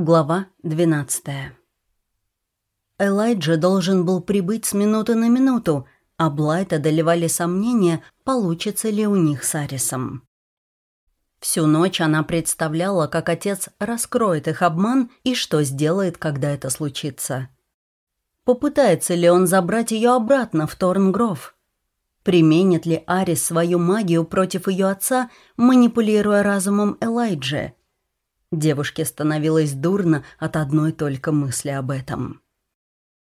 Глава 12 Элайджа должен был прибыть с минуты на минуту, а Блайт одолевали сомнения, получится ли у них с Арисом. Всю ночь она представляла, как отец раскроет их обман и что сделает, когда это случится. Попытается ли он забрать ее обратно в Торнгров? Применит ли Арис свою магию против ее отца, манипулируя разумом Элайджи? Девушке становилось дурно от одной только мысли об этом.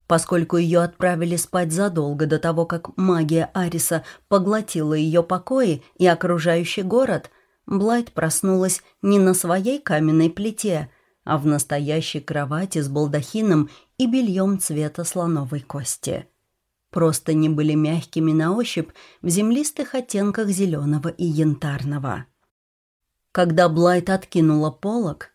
Поскольку ее отправили спать задолго до того, как магия Ариса поглотила ее покои и окружающий город, Блайт проснулась не на своей каменной плите, а в настоящей кровати с балдахином и бельем цвета слоновой кости. Просто не были мягкими на ощупь в землистых оттенках зеленого и янтарного. Когда Блайт откинула полог,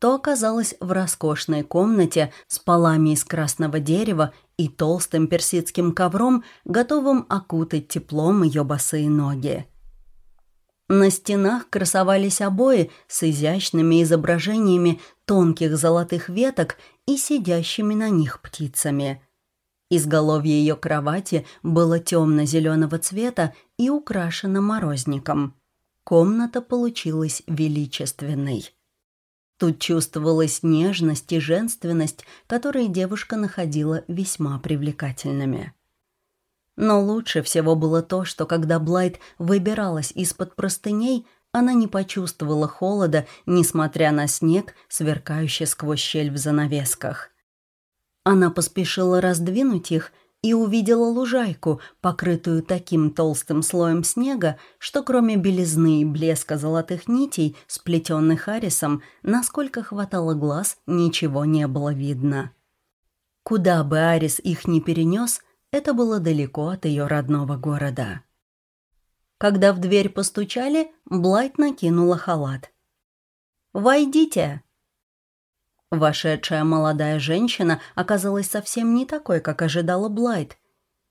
то оказалась в роскошной комнате с полами из красного дерева и толстым персидским ковром, готовым окутать теплом ее босые ноги. На стенах красовались обои с изящными изображениями тонких золотых веток и сидящими на них птицами. Изголовье ее кровати было темно-зеленого цвета и украшено морозником. Комната получилась величественной. Тут чувствовалась нежность и женственность, которые девушка находила весьма привлекательными. Но лучше всего было то, что когда Блайт выбиралась из-под простыней, она не почувствовала холода, несмотря на снег, сверкающий сквозь щель в занавесках. Она поспешила раздвинуть их и увидела лужайку, покрытую таким толстым слоем снега, что кроме белизны и блеска золотых нитей, сплетенных арисом, насколько хватало глаз, ничего не было видно. Куда бы Арис их ни перенес, это было далеко от ее родного города. Когда в дверь постучали, Блайт накинула халат. «Войдите!» Вошедшая молодая женщина оказалась совсем не такой, как ожидала Блайт.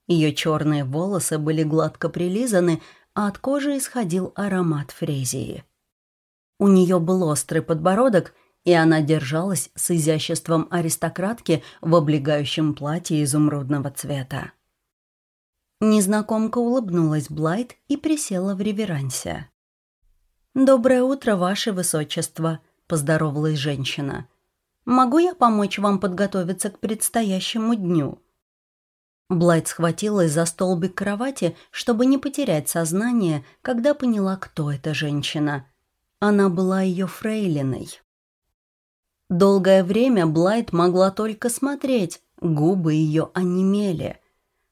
Ее черные волосы были гладко прилизаны, а от кожи исходил аромат фрезии. У нее был острый подбородок, и она держалась с изяществом аристократки в облегающем платье изумрудного цвета. Незнакомка улыбнулась Блайт и присела в реверансе. «Доброе утро, ваше высочество», — поздоровалась женщина. Могу я помочь вам подготовиться к предстоящему дню?» Блайт схватилась за столбик кровати, чтобы не потерять сознание, когда поняла, кто эта женщина. Она была ее фрейлиной. Долгое время Блайт могла только смотреть, губы ее онемели.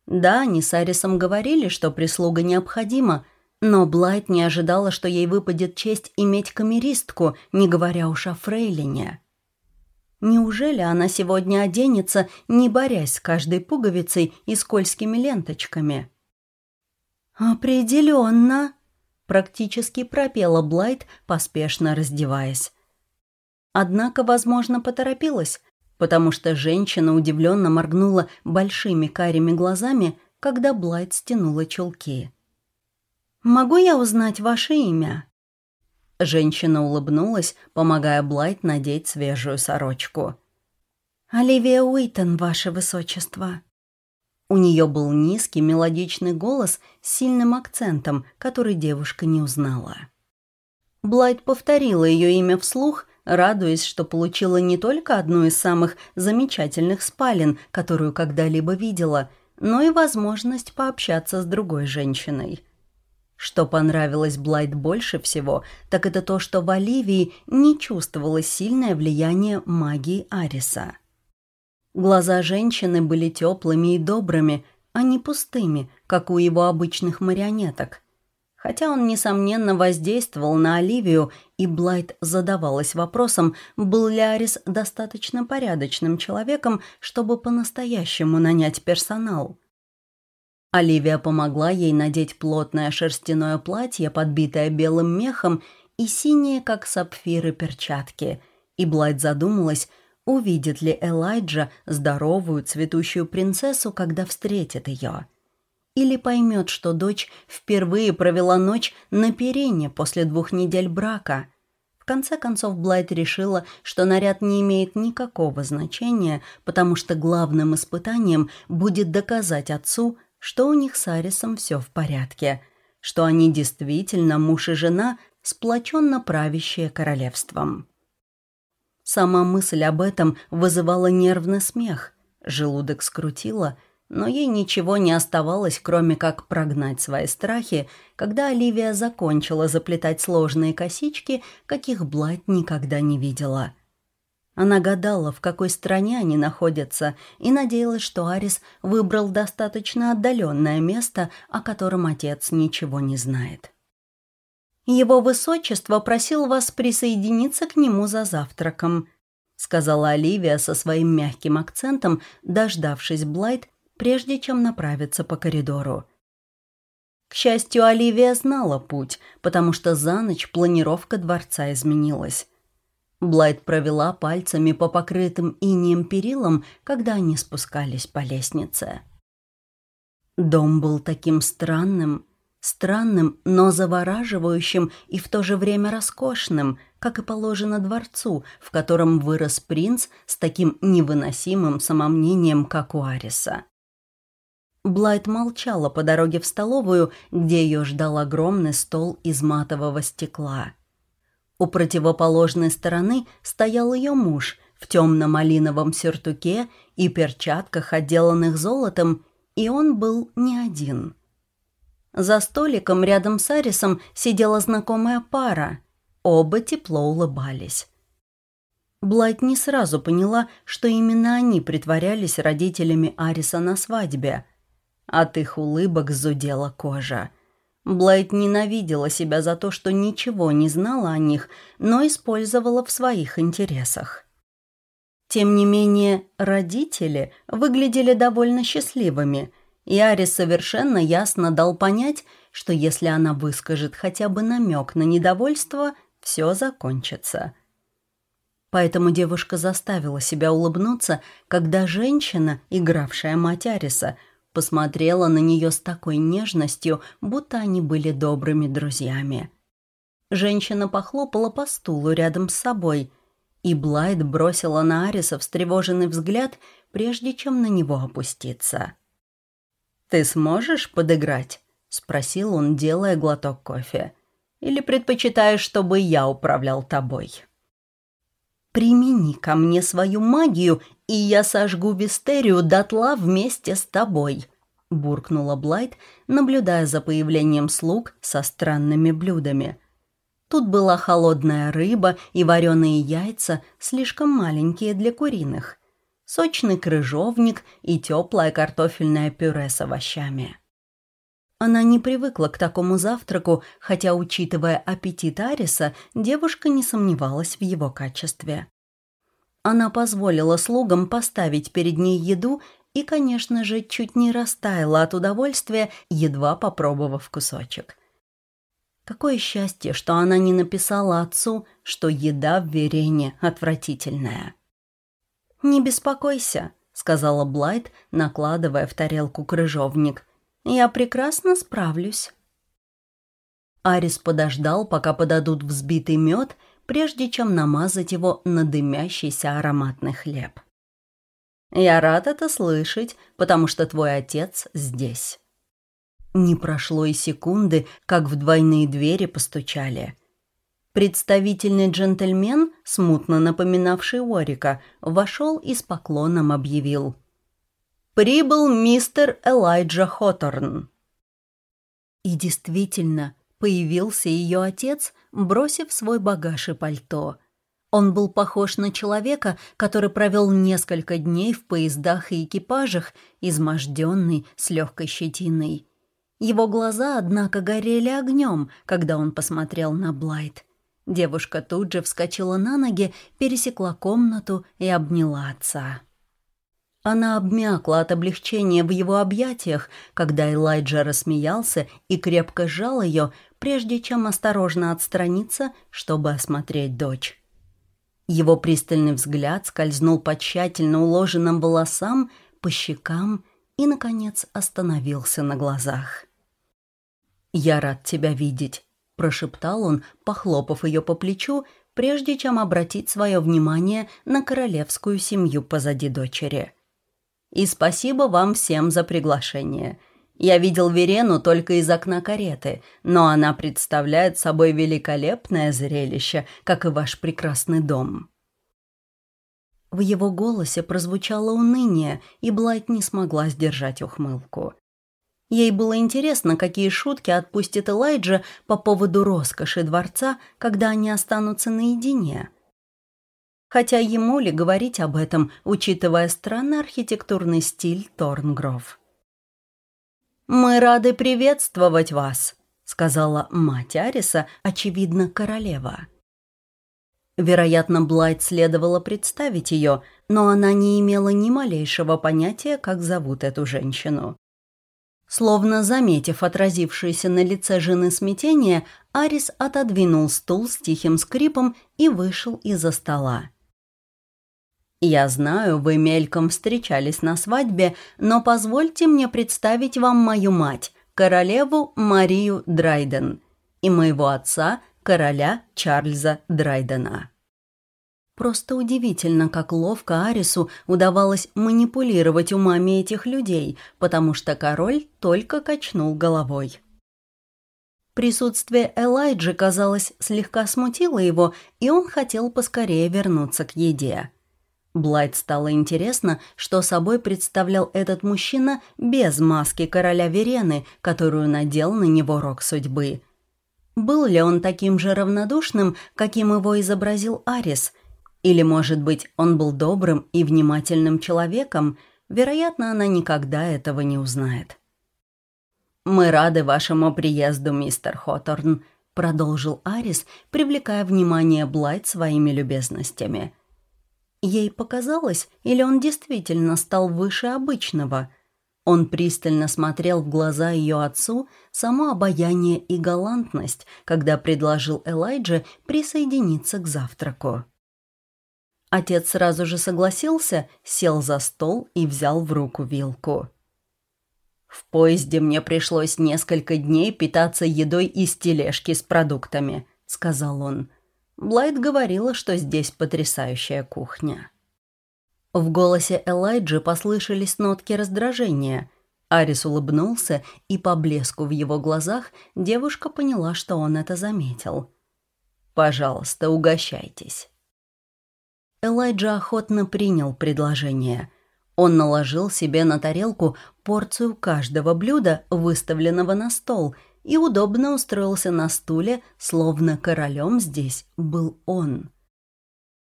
Да, они с Арисом говорили, что прислуга необходима, но Блайт не ожидала, что ей выпадет честь иметь камеристку, не говоря уж о фрейлине. Неужели она сегодня оденется, не борясь с каждой пуговицей и скользкими ленточками? «Определенно!» — практически пропела Блайт, поспешно раздеваясь. Однако, возможно, поторопилась, потому что женщина удивленно моргнула большими карими глазами, когда Блайт стянула чулки. «Могу я узнать ваше имя?» Женщина улыбнулась, помогая Блайт надеть свежую сорочку. «Оливия Уитон, ваше высочество». У нее был низкий мелодичный голос с сильным акцентом, который девушка не узнала. Блайт повторила ее имя вслух, радуясь, что получила не только одну из самых замечательных спален, которую когда-либо видела, но и возможность пообщаться с другой женщиной – что понравилось Блайт больше всего, так это то, что в Оливии не чувствовалось сильное влияние магии Ариса. Глаза женщины были теплыми и добрыми, а не пустыми, как у его обычных марионеток. Хотя он, несомненно, воздействовал на Оливию, и Блайт задавалась вопросом, был ли Арис достаточно порядочным человеком, чтобы по-настоящему нанять персонал. Оливия помогла ей надеть плотное шерстяное платье, подбитое белым мехом, и синие, как сапфиры, перчатки. И Блайт задумалась, увидит ли Элайджа здоровую цветущую принцессу, когда встретит ее. Или поймет, что дочь впервые провела ночь на перине после двух недель брака. В конце концов Блайт решила, что наряд не имеет никакого значения, потому что главным испытанием будет доказать отцу, что у них с Арисом все в порядке, что они действительно муж и жена, сплоченно правящие королевством. Сама мысль об этом вызывала нервный смех, желудок скрутило – но ей ничего не оставалось, кроме как прогнать свои страхи, когда Оливия закончила заплетать сложные косички, каких Блайт никогда не видела. Она гадала, в какой стране они находятся, и надеялась, что Арис выбрал достаточно отдаленное место, о котором отец ничего не знает. «Его высочество просил вас присоединиться к нему за завтраком», сказала Оливия со своим мягким акцентом, дождавшись Блайт прежде чем направиться по коридору. К счастью, Оливия знала путь, потому что за ночь планировка дворца изменилась. Блайт провела пальцами по покрытым инеем перилам, когда они спускались по лестнице. Дом был таким странным, странным, но завораживающим и в то же время роскошным, как и положено дворцу, в котором вырос принц с таким невыносимым самомнением, как у Ариса. Блайт молчала по дороге в столовую, где ее ждал огромный стол из матового стекла. У противоположной стороны стоял ее муж в темно-малиновом сюртуке и перчатках, отделанных золотом, и он был не один. За столиком рядом с Арисом сидела знакомая пара. Оба тепло улыбались. Блайт не сразу поняла, что именно они притворялись родителями Ариса на свадьбе – от их улыбок зудела кожа. Блайт ненавидела себя за то, что ничего не знала о них, но использовала в своих интересах. Тем не менее, родители выглядели довольно счастливыми, и Арис совершенно ясно дал понять, что если она выскажет хотя бы намек на недовольство, все закончится. Поэтому девушка заставила себя улыбнуться, когда женщина, игравшая мать Ариса, посмотрела на нее с такой нежностью, будто они были добрыми друзьями. Женщина похлопала по стулу рядом с собой, и Блайт бросила на Ариса встревоженный взгляд, прежде чем на него опуститься. «Ты сможешь подыграть?» — спросил он, делая глоток кофе. «Или предпочитаешь, чтобы я управлял тобой?» «Примени ко мне свою магию, и я сожгу Вистерию дотла вместе с тобой», — буркнула Блайт, наблюдая за появлением слуг со странными блюдами. Тут была холодная рыба и вареные яйца, слишком маленькие для куриных, сочный крыжовник и теплое картофельное пюре с овощами. Она не привыкла к такому завтраку, хотя, учитывая аппетит Ариса, девушка не сомневалась в его качестве. Она позволила слугам поставить перед ней еду и, конечно же, чуть не растаяла от удовольствия, едва попробовав кусочек. Какое счастье, что она не написала отцу, что еда в Верене отвратительная. «Не беспокойся», — сказала Блайт, накладывая в тарелку крыжовник. Я прекрасно справлюсь». Арис подождал, пока подадут взбитый мед, прежде чем намазать его на дымящийся ароматный хлеб. «Я рад это слышать, потому что твой отец здесь». Не прошло и секунды, как в двойные двери постучали. Представительный джентльмен, смутно напоминавший Уорика, вошел и с поклоном объявил прибыл мистер Элайджа Хоторн». И действительно, появился ее отец, бросив свой багаж и пальто. Он был похож на человека, который провел несколько дней в поездах и экипажах, изможденный, с легкой щетиной. Его глаза, однако, горели огнем, когда он посмотрел на Блайт. Девушка тут же вскочила на ноги, пересекла комнату и обняла отца. Она обмякла от облегчения в его объятиях, когда Элайджа рассмеялся и крепко сжал ее, прежде чем осторожно отстраниться, чтобы осмотреть дочь. Его пристальный взгляд скользнул по тщательно уложенным волосам, по щекам и, наконец, остановился на глазах. «Я рад тебя видеть», — прошептал он, похлопав ее по плечу, прежде чем обратить свое внимание на королевскую семью позади дочери. «И спасибо вам всем за приглашение. Я видел Верену только из окна кареты, но она представляет собой великолепное зрелище, как и ваш прекрасный дом». В его голосе прозвучало уныние, и Блайт не смогла сдержать ухмылку. Ей было интересно, какие шутки отпустит Элайджа по поводу роскоши дворца, когда они останутся наедине. Хотя ему ли говорить об этом, учитывая странный архитектурный стиль Торнгров. «Мы рады приветствовать вас», — сказала мать Ариса, очевидно, королева. Вероятно, Блайт следовало представить ее, но она не имела ни малейшего понятия, как зовут эту женщину. Словно заметив отразившееся на лице жены смятение, Арис отодвинул стул с тихим скрипом и вышел из-за стола. «Я знаю, вы мельком встречались на свадьбе, но позвольте мне представить вам мою мать, королеву Марию Драйден, и моего отца, короля Чарльза Драйдена». Просто удивительно, как ловко Арису удавалось манипулировать умами этих людей, потому что король только качнул головой. Присутствие Элайджи, казалось, слегка смутило его, и он хотел поскорее вернуться к еде. Блайт стало интересно, что собой представлял этот мужчина без маски короля Верены, которую надел на него рок судьбы. Был ли он таким же равнодушным, каким его изобразил Арис – или, может быть, он был добрым и внимательным человеком, вероятно, она никогда этого не узнает. «Мы рады вашему приезду, мистер Хоторн», — продолжил Арис, привлекая внимание Блайт своими любезностями. Ей показалось, или он действительно стал выше обычного. Он пристально смотрел в глаза ее отцу, само обаяние и галантность, когда предложил Элайдже присоединиться к завтраку. Отец сразу же согласился, сел за стол и взял в руку вилку. «В поезде мне пришлось несколько дней питаться едой из тележки с продуктами», — сказал он. Блайт говорила, что здесь потрясающая кухня. В голосе Элайджи послышались нотки раздражения. Арис улыбнулся, и по блеску в его глазах девушка поняла, что он это заметил. «Пожалуйста, угощайтесь». Элайджа охотно принял предложение. Он наложил себе на тарелку порцию каждого блюда, выставленного на стол, и удобно устроился на стуле, словно королем здесь был он.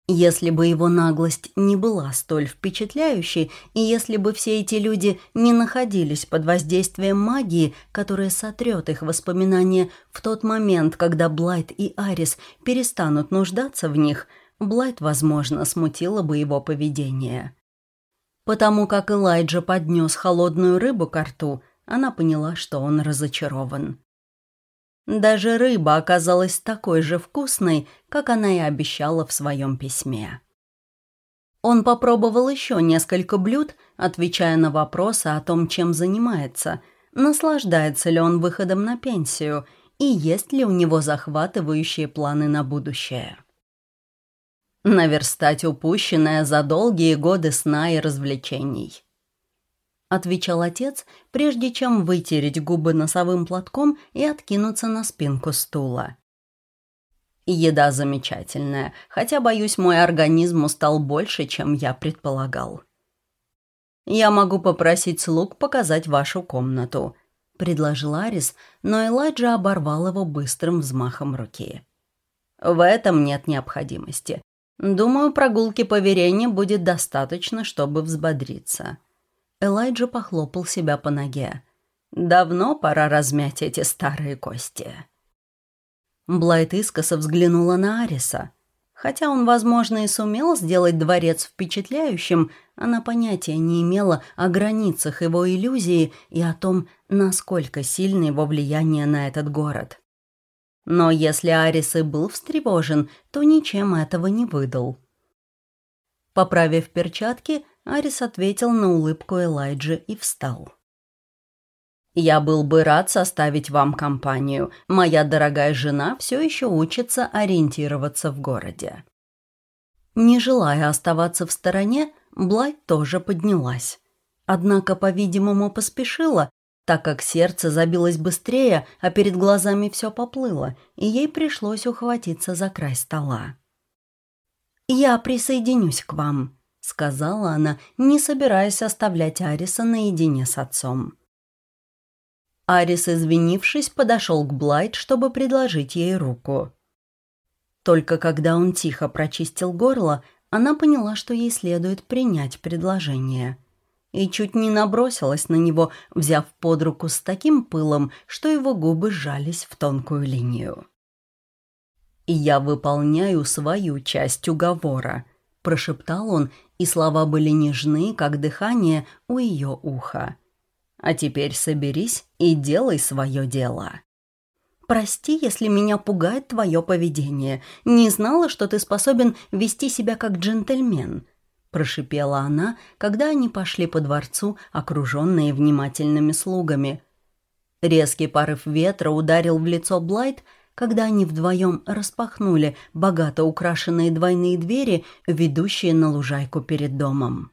Если бы его наглость не была столь впечатляющей, и если бы все эти люди не находились под воздействием магии, которая сотрет их воспоминания в тот момент, когда Блайт и Арис перестанут нуждаться в них – Блайт, возможно, смутило бы его поведение. Потому как Элайджа поднес холодную рыбу к рту, она поняла, что он разочарован. Даже рыба оказалась такой же вкусной, как она и обещала в своем письме. Он попробовал еще несколько блюд, отвечая на вопросы о том, чем занимается, наслаждается ли он выходом на пенсию и есть ли у него захватывающие планы на будущее наверстать упущенное за долгие годы сна и развлечений. Отвечал отец, прежде чем вытереть губы носовым платком и откинуться на спинку стула. Еда замечательная, хотя, боюсь, мой организм устал больше, чем я предполагал. «Я могу попросить слуг показать вашу комнату», — предложил Арис, но Элайджа оборвал его быстрым взмахом руки. «В этом нет необходимости. Думаю, прогулки по Верене будет достаточно, чтобы взбодриться. Элайджа похлопал себя по ноге. Давно пора размять эти старые кости. Блайт искоса взглянула на Ариса. Хотя он, возможно, и сумел сделать дворец впечатляющим, она понятия не имела о границах его иллюзии и о том, насколько сильно его влияние на этот город. Но если Арис и был встревожен, то ничем этого не выдал. Поправив перчатки, Арис ответил на улыбку Элайджи и встал. Я был бы рад составить вам компанию. Моя дорогая жена все еще учится ориентироваться в городе». Не желая оставаться в стороне, Блайт тоже поднялась. Однако, по-видимому, поспешила, так как сердце забилось быстрее, а перед глазами все поплыло, и ей пришлось ухватиться за край стола. «Я присоединюсь к вам», — сказала она, не собираясь оставлять Ариса наедине с отцом. Арис, извинившись, подошел к Блайт, чтобы предложить ей руку. Только когда он тихо прочистил горло, она поняла, что ей следует принять предложение. И чуть не набросилась на него, взяв под руку с таким пылом, что его губы сжались в тонкую линию. «Я выполняю свою часть уговора», – прошептал он, и слова были нежны, как дыхание у ее уха. А теперь соберись и делай свое дело. Прости, если меня пугает твое поведение. Не знала, что ты способен вести себя как джентльмен», – прошипела она, когда они пошли по дворцу, окруженные внимательными слугами. Резкий порыв ветра ударил в лицо Блайт, когда они вдвоем распахнули богато украшенные двойные двери, ведущие на лужайку перед домом.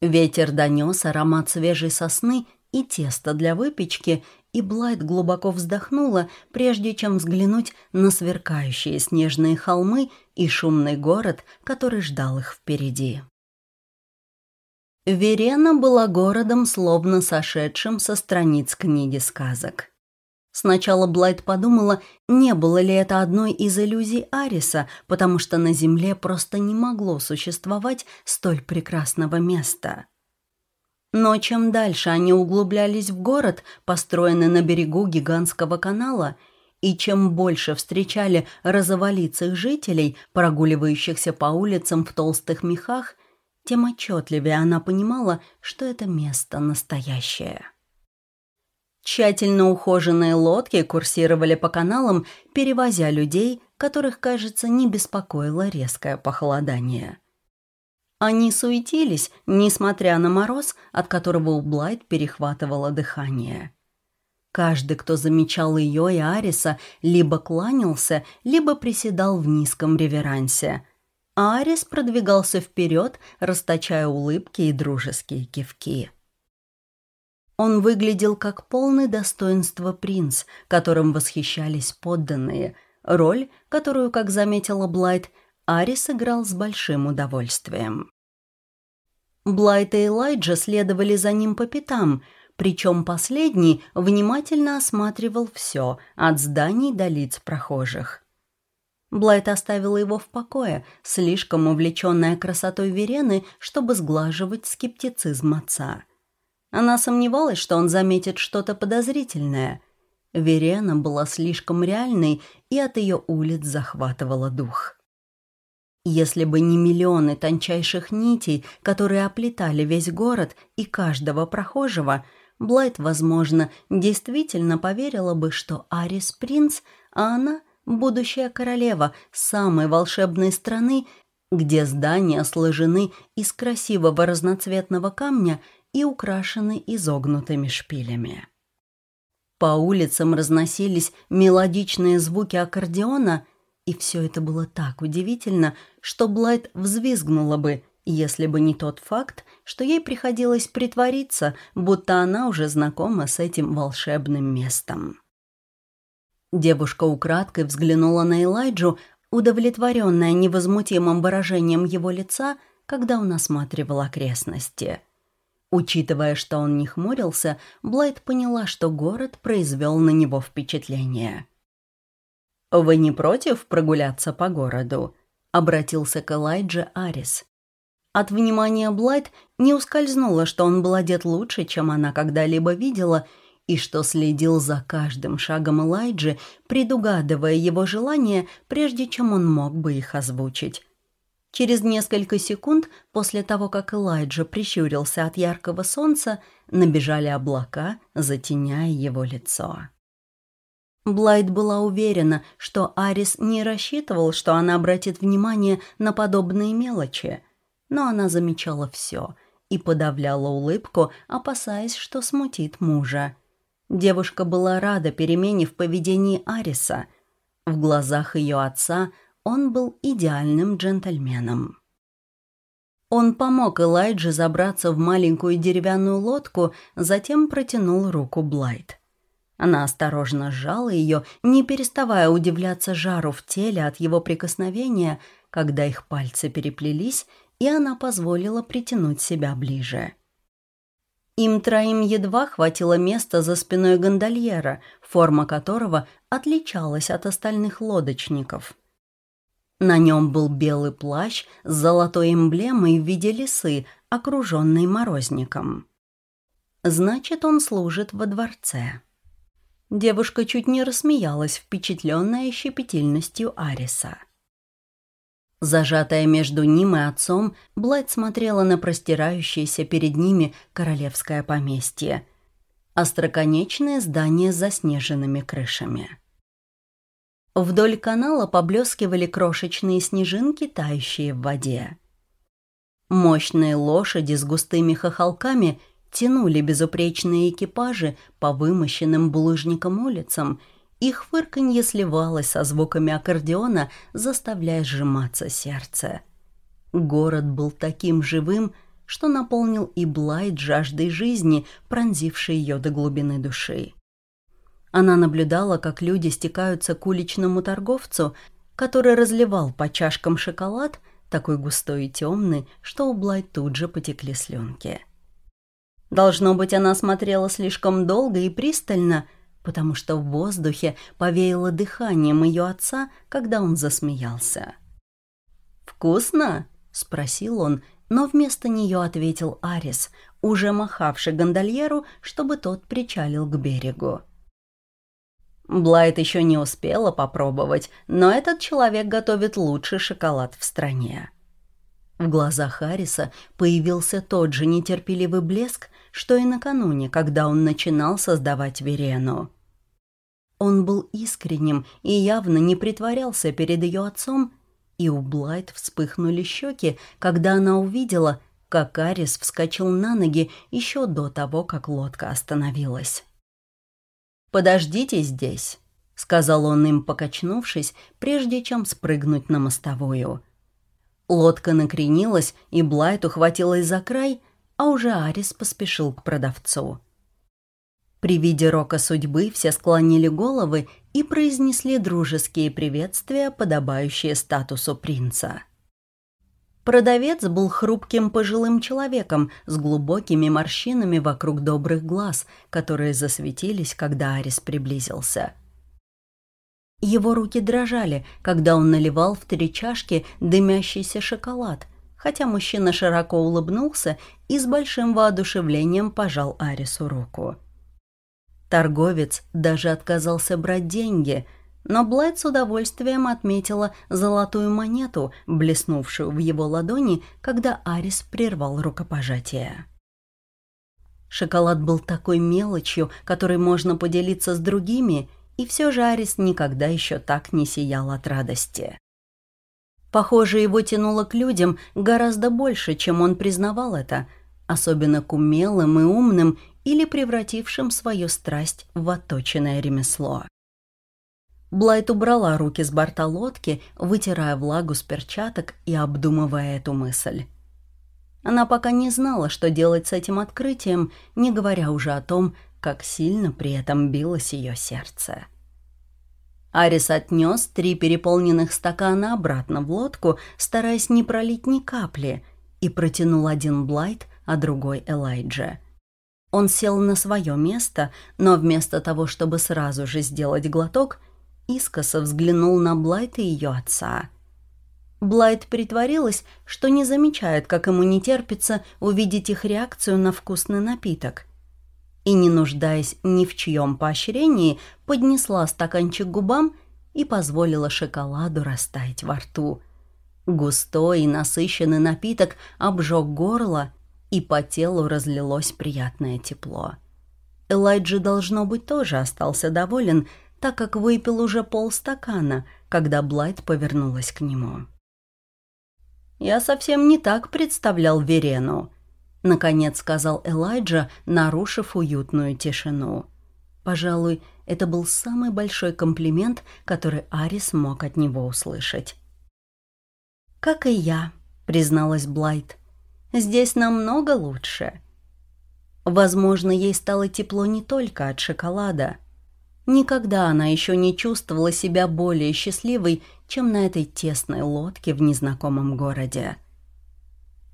Ветер донес аромат свежей сосны и теста для выпечки, и Блайт глубоко вздохнула, прежде чем взглянуть на сверкающие снежные холмы и шумный город, который ждал их впереди. Верена была городом, словно сошедшим со страниц книги сказок. Сначала Блайт подумала, не было ли это одной из иллюзий Ариса, потому что на Земле просто не могло существовать столь прекрасного места. Но чем дальше они углублялись в город, построенный на берегу гигантского канала, и чем больше встречали розоволицых жителей, прогуливающихся по улицам в толстых мехах, тем отчетливее она понимала, что это место настоящее. Тщательно ухоженные лодки курсировали по каналам, перевозя людей, которых, кажется, не беспокоило резкое похолодание. Они суетились, несмотря на мороз, от которого у Блайт перехватывало дыхание. Каждый, кто замечал ее и Ариса, либо кланялся, либо приседал в низком реверансе. А Арис продвигался вперед, расточая улыбки и дружеские кивки. Он выглядел как полный достоинства принц, которым восхищались подданные, роль, которую, как заметила Блайт, Арис играл с большим удовольствием. Блайт и Элайджа следовали за ним по пятам, причем последний внимательно осматривал все, от зданий до лиц прохожих. Блайт оставила его в покое, слишком увлеченная красотой Верены, чтобы сглаживать скептицизм отца. Она сомневалась, что он заметит что-то подозрительное. Верена была слишком реальной, и от ее улиц захватывала дух. Если бы не миллионы тончайших нитей, которые оплетали весь город и каждого прохожего, Блайт, возможно, действительно поверила бы, что Арис принц, а она — будущая королева самой волшебной страны, где здания сложены из красивого разноцветного камня — и украшены изогнутыми шпилями. По улицам разносились мелодичные звуки аккордеона, и все это было так удивительно, что Блайт взвизгнула бы, если бы не тот факт, что ей приходилось притвориться, будто она уже знакома с этим волшебным местом. Девушка украдкой взглянула на Элайджу, удовлетворенная невозмутимым выражением его лица, когда он осматривал окрестности. Учитывая, что он не хмурился, Блайт поняла, что город произвел на него впечатление. «Вы не против прогуляться по городу?» — обратился к Элайдже Арис. От внимания Блайт не ускользнуло, что он был одет лучше, чем она когда-либо видела, и что следил за каждым шагом Элайджи, предугадывая его желания, прежде чем он мог бы их озвучить. Через несколько секунд после того, как Элайджа прищурился от яркого солнца, набежали облака, затеняя его лицо. Блайт была уверена, что Арис не рассчитывал, что она обратит внимание на подобные мелочи, но она замечала все и подавляла улыбку, опасаясь, что смутит мужа. Девушка была рада перемене в поведении Ариса. В глазах ее отца он был идеальным джентльменом. Он помог Элайдже забраться в маленькую деревянную лодку, затем протянул руку Блайт. Она осторожно сжала ее, не переставая удивляться жару в теле от его прикосновения, когда их пальцы переплелись, и она позволила притянуть себя ближе. Им троим едва хватило места за спиной гондольера, форма которого отличалась от остальных лодочников – на нем был белый плащ с золотой эмблемой в виде лисы, окруженной морозником. Значит, он служит во дворце. Девушка чуть не рассмеялась, впечатленная щепетильностью Ариса. Зажатая между ним и отцом, Блайт смотрела на простирающееся перед ними королевское поместье. Остроконечное здание с заснеженными крышами. Вдоль канала поблескивали крошечные снежинки, тающие в воде. Мощные лошади с густыми хохолками тянули безупречные экипажи по вымощенным булыжникам улицам, их фырканье сливалось со звуками аккордеона, заставляя сжиматься сердце. Город был таким живым, что наполнил и Блайт жаждой жизни, пронзившей ее до глубины души. Она наблюдала, как люди стекаются к уличному торговцу, который разливал по чашкам шоколад, такой густой и темный, что у Блай тут же потекли слюнки. Должно быть, она смотрела слишком долго и пристально, потому что в воздухе повеяло дыханием ее отца, когда он засмеялся. «Вкусно?» — спросил он, но вместо нее ответил Арис, уже махавший гондольеру, чтобы тот причалил к берегу. Блайт еще не успела попробовать, но этот человек готовит лучший шоколад в стране. В глазах Харриса появился тот же нетерпеливый блеск, что и накануне, когда он начинал создавать Верену. Он был искренним и явно не притворялся перед ее отцом, и у Блайт вспыхнули щеки, когда она увидела, как Арис вскочил на ноги еще до того, как лодка остановилась. «Подождите здесь», — сказал он им, покачнувшись, прежде чем спрыгнуть на мостовую. Лодка накренилась, и Блайт ухватилась за край, а уже Арис поспешил к продавцу. При виде рока судьбы все склонили головы и произнесли дружеские приветствия, подобающие статусу принца. Продавец был хрупким пожилым человеком с глубокими морщинами вокруг добрых глаз, которые засветились, когда Арис приблизился. Его руки дрожали, когда он наливал в три чашки дымящийся шоколад, хотя мужчина широко улыбнулся и с большим воодушевлением пожал Арису руку. Торговец даже отказался брать деньги – но Блайт с удовольствием отметила золотую монету, блеснувшую в его ладони, когда Арис прервал рукопожатие. Шоколад был такой мелочью, которой можно поделиться с другими, и все же Арис никогда еще так не сиял от радости. Похоже, его тянуло к людям гораздо больше, чем он признавал это, особенно к умелым и умным или превратившим свою страсть в отточенное ремесло. Блайт убрала руки с борта лодки, вытирая влагу с перчаток и обдумывая эту мысль. Она пока не знала, что делать с этим открытием, не говоря уже о том, как сильно при этом билось ее сердце. Арис отнес три переполненных стакана обратно в лодку, стараясь не пролить ни капли, и протянул один Блайт, а другой Элайджа. Он сел на свое место, но вместо того, чтобы сразу же сделать глоток, искоса взглянул на Блайт и ее отца. Блайт притворилась, что не замечает, как ему не терпится увидеть их реакцию на вкусный напиток. И, не нуждаясь ни в чьем поощрении, поднесла стаканчик к губам и позволила шоколаду растаять во рту. Густой и насыщенный напиток обжег горло, и по телу разлилось приятное тепло. Элайджи, должно быть, тоже остался доволен, так как выпил уже полстакана, когда Блайт повернулась к нему. «Я совсем не так представлял Верену», — наконец сказал Элайджа, нарушив уютную тишину. Пожалуй, это был самый большой комплимент, который Арис мог от него услышать. «Как и я», — призналась Блайт. «Здесь намного лучше». Возможно, ей стало тепло не только от шоколада. Никогда она еще не чувствовала себя более счастливой, чем на этой тесной лодке в незнакомом городе.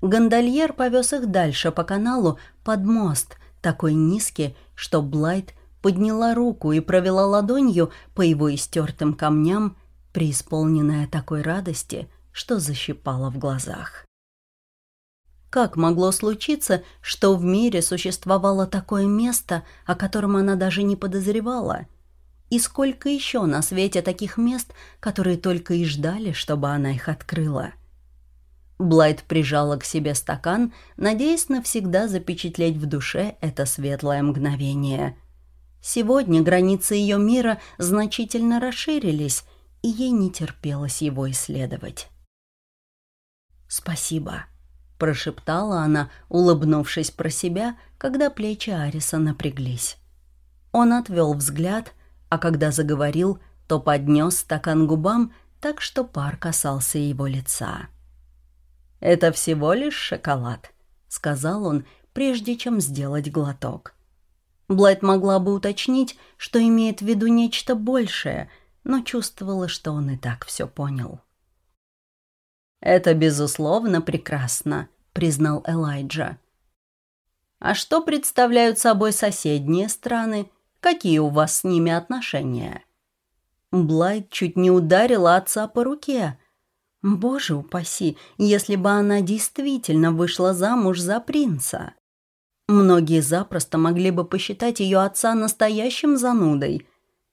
Гондольер повез их дальше по каналу под мост, такой низкий, что Блайт подняла руку и провела ладонью по его истертым камням, преисполненная такой радости, что защипала в глазах. Как могло случиться, что в мире существовало такое место, о котором она даже не подозревала? И сколько еще на свете таких мест, которые только и ждали, чтобы она их открыла? Блайт прижала к себе стакан, надеясь навсегда запечатлеть в душе это светлое мгновение – Сегодня границы ее мира значительно расширились, и ей не терпелось его исследовать. «Спасибо», — прошептала она, улыбнувшись про себя, когда плечи Ариса напряглись. Он отвел взгляд, а когда заговорил, то поднес стакан губам так, что пар касался его лица. «Это всего лишь шоколад», — сказал он, прежде чем сделать глоток. Блайт могла бы уточнить, что имеет в виду нечто большее, но чувствовала, что он и так все понял. «Это, безусловно, прекрасно», — признал Элайджа. «А что представляют собой соседние страны? Какие у вас с ними отношения?» Блайт чуть не ударила отца по руке. Боже упаси, если бы она действительно вышла замуж за принца. Многие запросто могли бы посчитать ее отца настоящим занудой.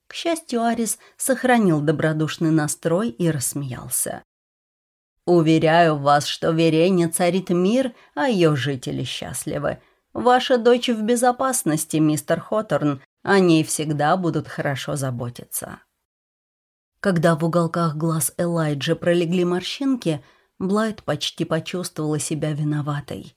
К счастью, Арис сохранил добродушный настрой и рассмеялся. «Уверяю вас, что в Верене царит мир, а ее жители счастливы. Ваша дочь в безопасности, мистер Хоторн, о ней всегда будут хорошо заботиться». Когда в уголках глаз Элайджа пролегли морщинки, Блайт почти почувствовала себя виноватой.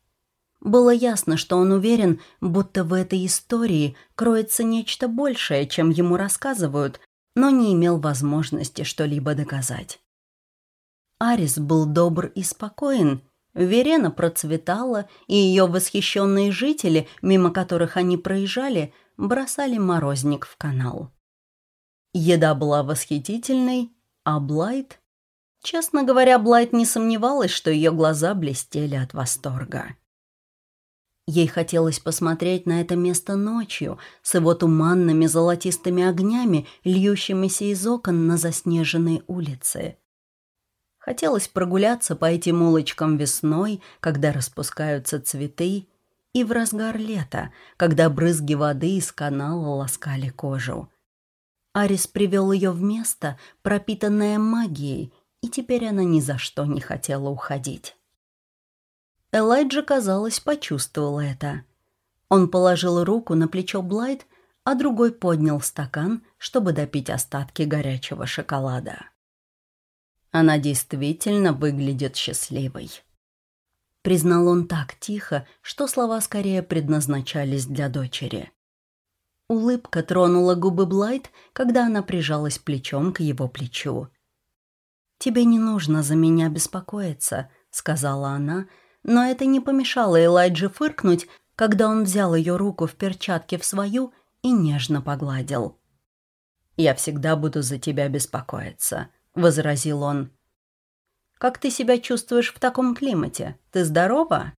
Было ясно, что он уверен, будто в этой истории кроется нечто большее, чем ему рассказывают, но не имел возможности что-либо доказать. Арис был добр и спокоен, Верена процветала, и ее восхищенные жители, мимо которых они проезжали, бросали морозник в канал. Еда была восхитительной, а Блайт... Честно говоря, Блайт не сомневалась, что ее глаза блестели от восторга. Ей хотелось посмотреть на это место ночью, с его туманными золотистыми огнями, льющимися из окон на заснеженные улицы. Хотелось прогуляться по этим улочкам весной, когда распускаются цветы, и в разгар лета, когда брызги воды из канала ласкали кожу. Арис привел ее в место, пропитанное магией, и теперь она ни за что не хотела уходить. Элайджа, казалось, почувствовал это. Он положил руку на плечо Блайт, а другой поднял стакан, чтобы допить остатки горячего шоколада. Она действительно выглядит счастливой. Признал он так тихо, что слова скорее предназначались для дочери. Улыбка тронула губы Блайт, когда она прижалась плечом к его плечу. «Тебе не нужно за меня беспокоиться», — сказала она, — но это не помешало Элайджи фыркнуть, когда он взял ее руку в перчатке в свою и нежно погладил. «Я всегда буду за тебя беспокоиться», — возразил он. «Как ты себя чувствуешь в таком климате? Ты здорова?»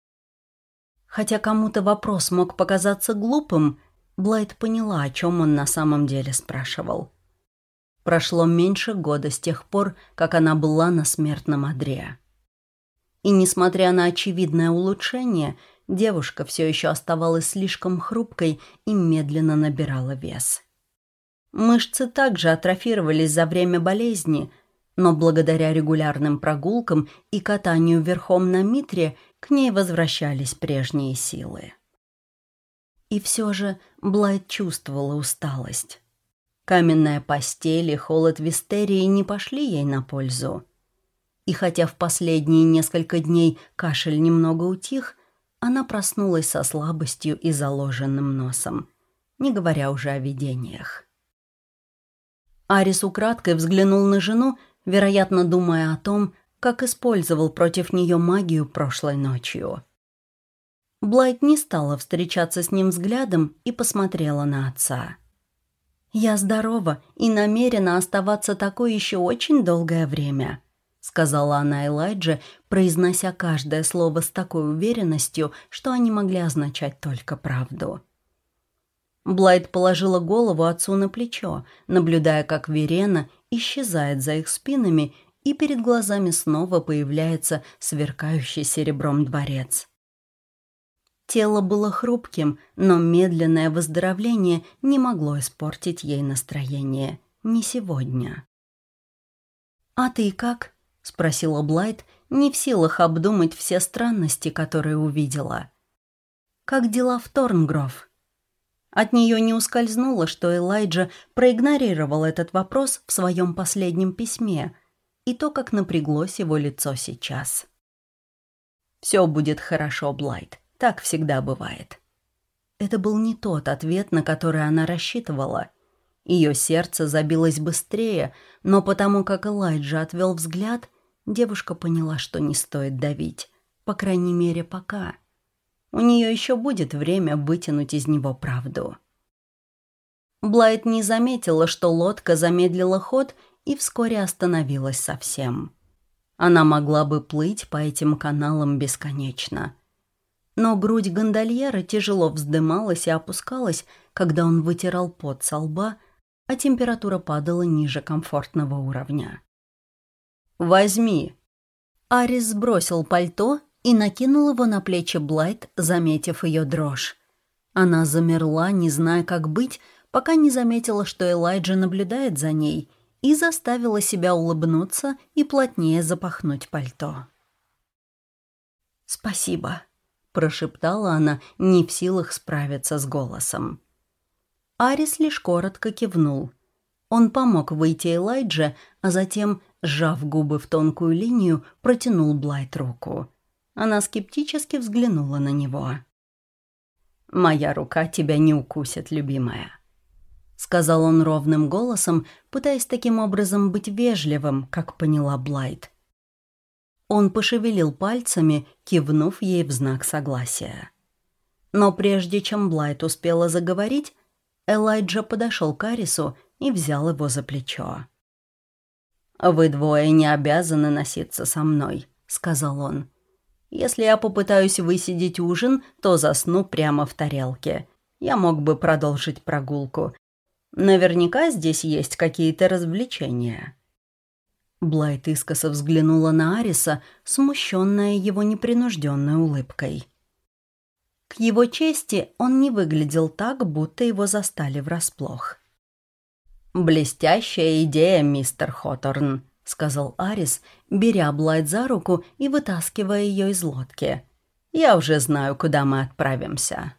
Хотя кому-то вопрос мог показаться глупым, Блайт поняла, о чем он на самом деле спрашивал. Прошло меньше года с тех пор, как она была на смертном одре. И несмотря на очевидное улучшение, девушка все еще оставалась слишком хрупкой и медленно набирала вес. Мышцы также атрофировались за время болезни, но благодаря регулярным прогулкам и катанию верхом на Митре к ней возвращались прежние силы. И все же Блайт чувствовала усталость. Каменная постель и холод Вистерии не пошли ей на пользу. И хотя в последние несколько дней кашель немного утих, она проснулась со слабостью и заложенным носом. не говоря уже о видениях. Арис украдкой взглянул на жену, вероятно, думая о том, как использовал против нее магию прошлой ночью. Блайт не стала встречаться с ним взглядом и посмотрела на отца. «Я здорова и намерена оставаться такой еще очень долгое время», сказала она Элайдже, произнося каждое слово с такой уверенностью, что они могли означать только правду. Блайт положила голову отцу на плечо, наблюдая, как Верена исчезает за их спинами, и перед глазами снова появляется сверкающий серебром дворец. Тело было хрупким, но медленное выздоровление не могло испортить ей настроение. Не сегодня. «А ты как?» — спросила Блайт, не в силах обдумать все странности, которые увидела. «Как дела в Торнгров?» От нее не ускользнуло, что Элайджа проигнорировал этот вопрос в своем последнем письме и то, как напряглось его лицо сейчас. «Все будет хорошо, Блайт. Так всегда бывает». Это был не тот ответ, на который она рассчитывала. Ее сердце забилось быстрее, но потому как Элайджа отвел взгляд, девушка поняла, что не стоит давить. По крайней мере, пока. У нее еще будет время вытянуть из него правду. Блайт не заметила, что лодка замедлила ход и вскоре остановилась совсем. Она могла бы плыть по этим каналам бесконечно. Но грудь гондольера тяжело вздымалась и опускалась, когда он вытирал пот со лба, а температура падала ниже комфортного уровня. «Возьми!» Арис сбросил пальто и накинул его на плечи Блайт, заметив ее дрожь. Она замерла, не зная, как быть, пока не заметила, что Элайджа наблюдает за ней, и заставила себя улыбнуться и плотнее запахнуть пальто. «Спасибо», — прошептала она, не в силах справиться с голосом. Арис лишь коротко кивнул. Он помог выйти Элайдже, а затем, сжав губы в тонкую линию, протянул Блайт руку. Она скептически взглянула на него. «Моя рука тебя не укусит, любимая», — сказал он ровным голосом, пытаясь таким образом быть вежливым, как поняла Блайт. Он пошевелил пальцами, кивнув ей в знак согласия. Но прежде чем Блайт успела заговорить, Элайджа подошел к Арису и взял его за плечо. «Вы двое не обязаны носиться со мной», — сказал он. Если я попытаюсь высидеть ужин, то засну прямо в тарелке. Я мог бы продолжить прогулку. Наверняка здесь есть какие-то развлечения». Блайт искоса взглянула на Ариса, смущенная его непринужденной улыбкой. К его чести он не выглядел так, будто его застали врасплох. «Блестящая идея, мистер Хоторн», — сказал Арис, беря Блайт за руку и вытаскивая ее из лодки. «Я уже знаю, куда мы отправимся».